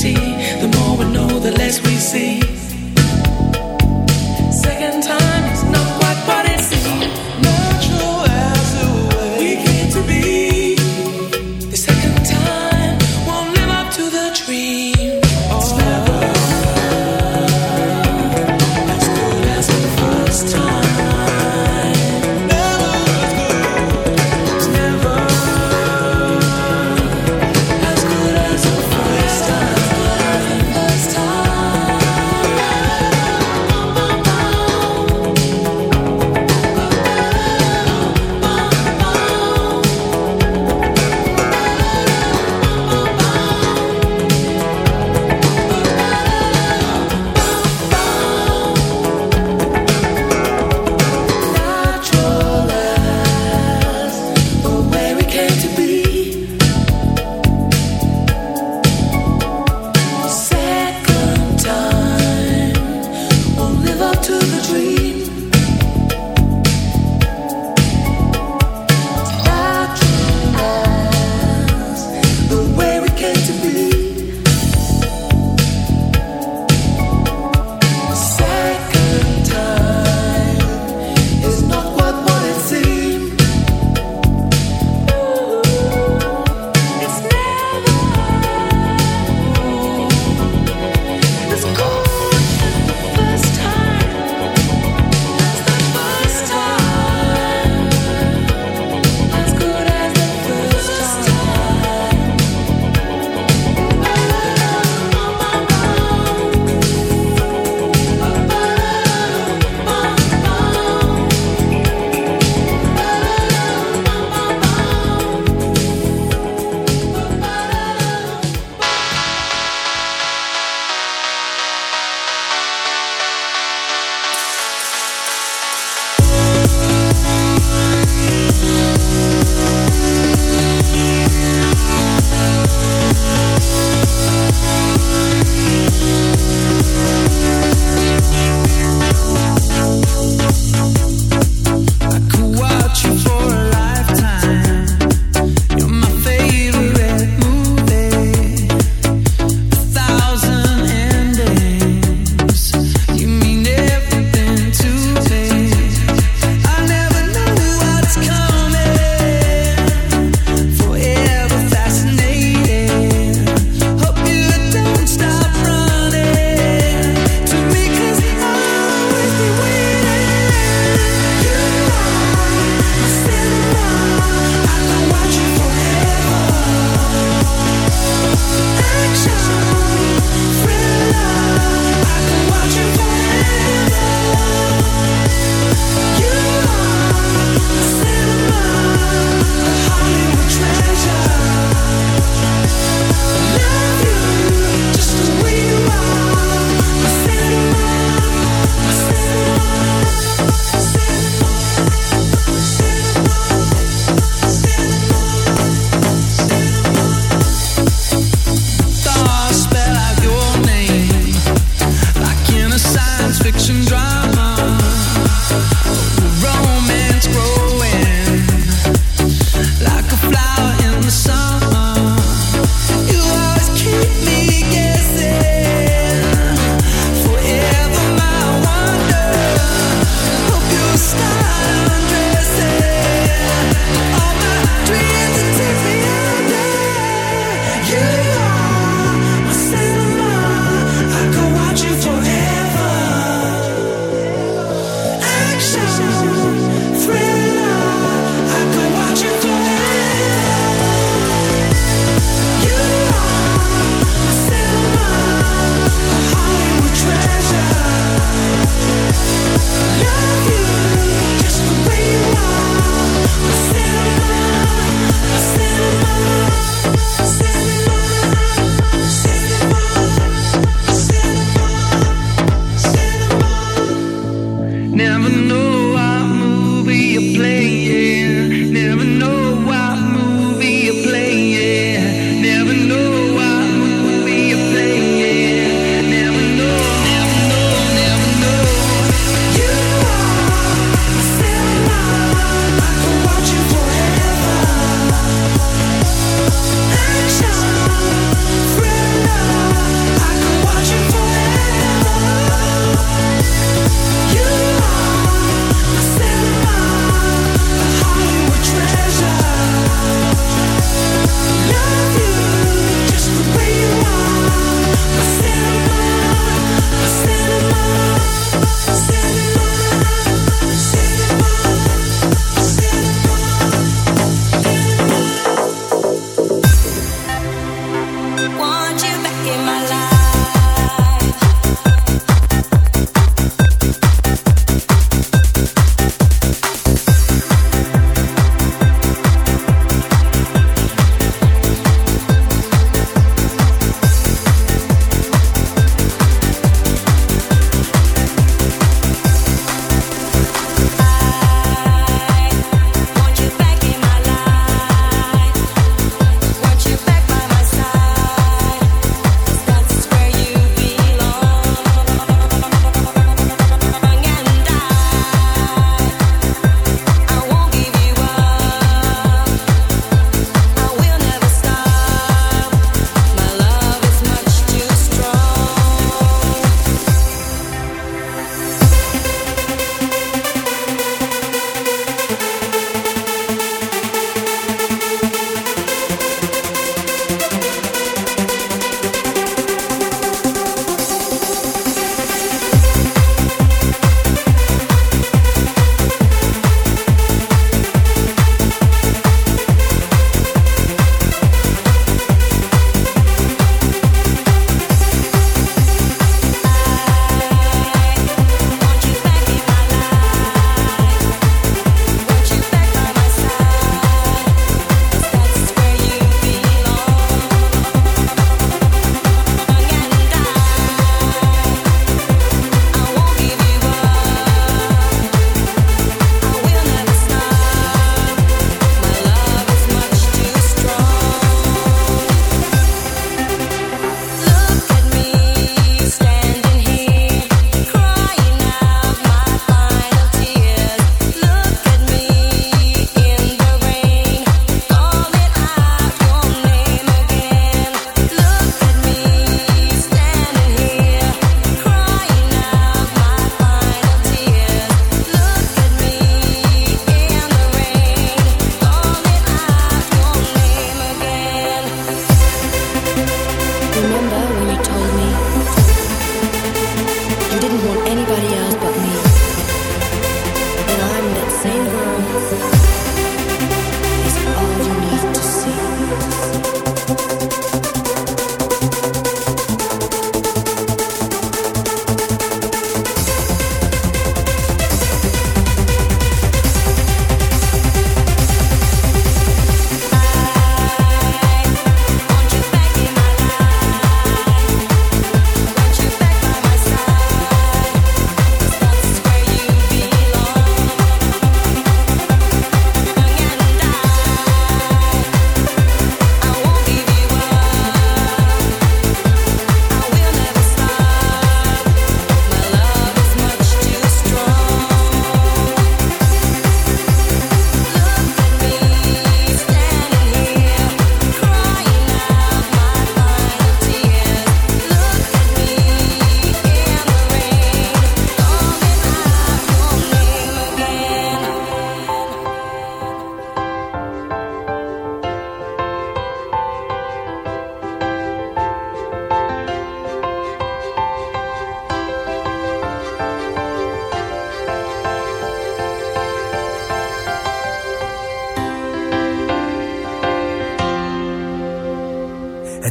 See.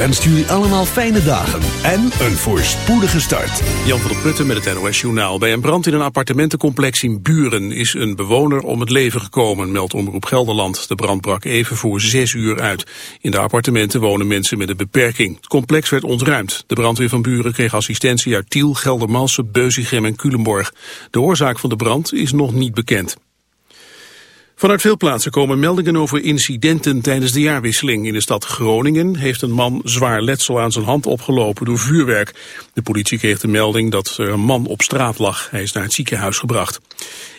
wenst jullie allemaal fijne dagen en een voorspoedige start. Jan van der Putten met het NOS-journaal. Bij een brand in een appartementencomplex in Buren is een bewoner om het leven gekomen, meldt Omroep Gelderland. De brand brak even voor zes uur uit. In de appartementen wonen mensen met een beperking. Het complex werd ontruimd. De brandweer van Buren kreeg assistentie uit Tiel, Geldermalsen, Beuzigem en Culemborg. De oorzaak van de brand is nog niet bekend. Vanuit veel plaatsen komen meldingen over incidenten tijdens de jaarwisseling. In de stad Groningen heeft een man zwaar letsel aan zijn hand opgelopen door vuurwerk. De politie kreeg de melding dat er een man op straat lag. Hij is naar het ziekenhuis gebracht.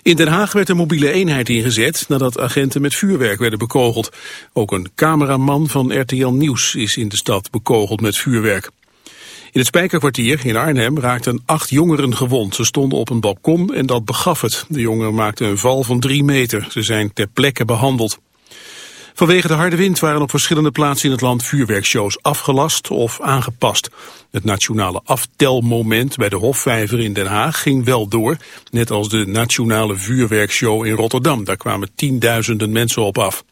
In Den Haag werd een mobiele eenheid ingezet nadat agenten met vuurwerk werden bekogeld. Ook een cameraman van RTL Nieuws is in de stad bekogeld met vuurwerk. In het Spijkerkwartier in Arnhem raakten acht jongeren gewond. Ze stonden op een balkon en dat begaf het. De jongeren maakten een val van drie meter. Ze zijn ter plekke behandeld. Vanwege de harde wind waren op verschillende plaatsen in het land vuurwerkshows afgelast of aangepast. Het nationale aftelmoment bij de Hofvijver in Den Haag ging wel door, net als de nationale vuurwerkshow in Rotterdam. Daar kwamen tienduizenden mensen op af.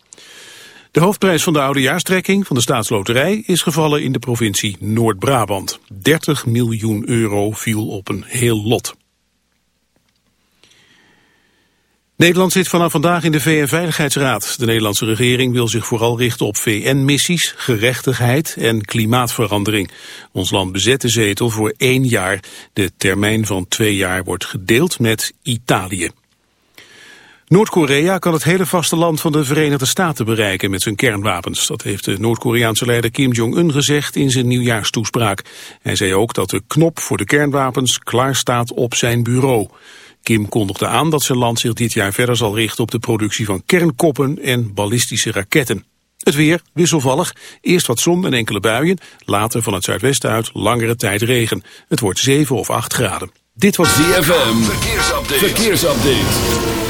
De hoofdprijs van de oudejaarstrekking van de staatsloterij is gevallen in de provincie Noord-Brabant. 30 miljoen euro viel op een heel lot. Nederland zit vanaf vandaag in de VN-veiligheidsraad. De Nederlandse regering wil zich vooral richten op VN-missies, gerechtigheid en klimaatverandering. Ons land bezet de zetel voor één jaar. De termijn van twee jaar wordt gedeeld met Italië. Noord-Korea kan het hele vasteland van de Verenigde Staten bereiken met zijn kernwapens. Dat heeft de Noord-Koreaanse leider Kim Jong-un gezegd in zijn nieuwjaarstoespraak. Hij zei ook dat de knop voor de kernwapens klaar staat op zijn bureau. Kim kondigde aan dat zijn land zich dit jaar verder zal richten op de productie van kernkoppen en ballistische raketten. Het weer wisselvallig, eerst wat zon en enkele buien, later van het zuidwesten uit langere tijd regen. Het wordt 7 of 8 graden. Dit was ZFM, verkeersupdate. verkeersupdate.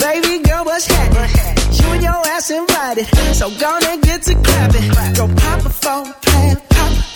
Baby girl, what's happening? You and your ass invited. So gonna get to clapping. Go pop a phone, plan.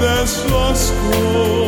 deslo ascolto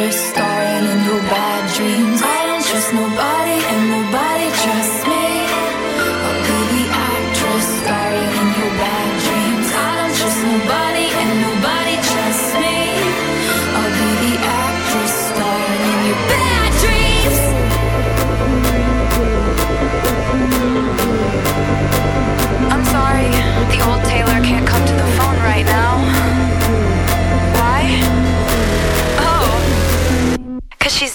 Just.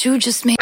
You just made.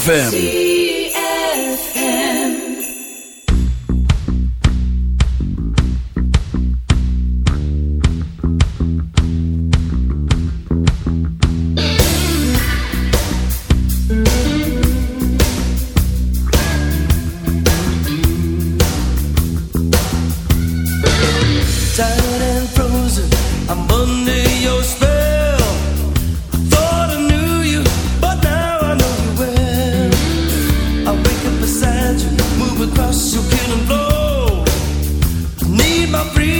ZFM. with us, you can blow. Need my breathing.